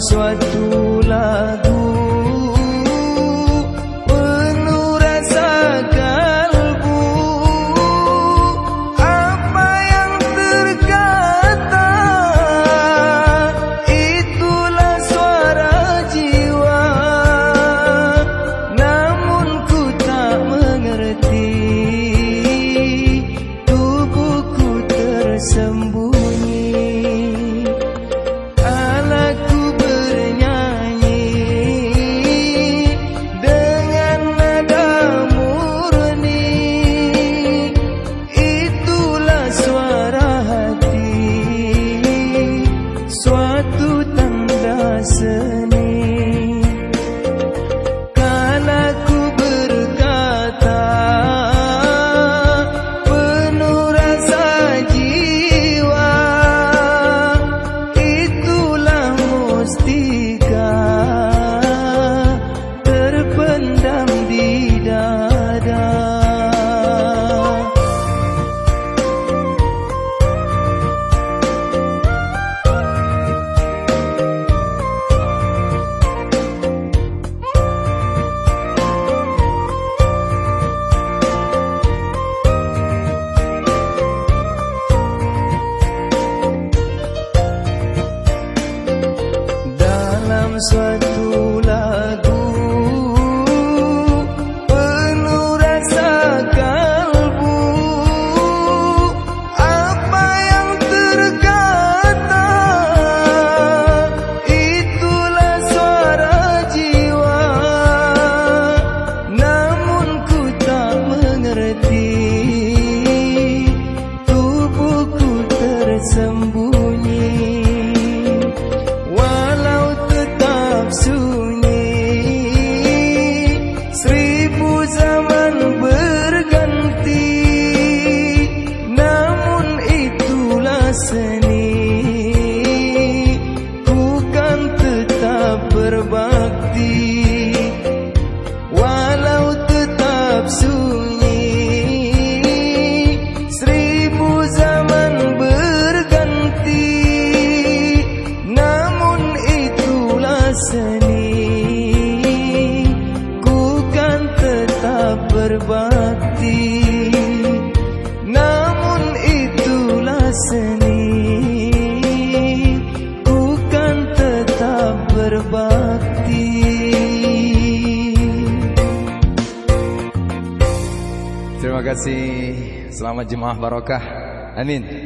suatu 算 Terima kasih. Selamat jemaah barokah. Amin.